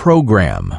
program.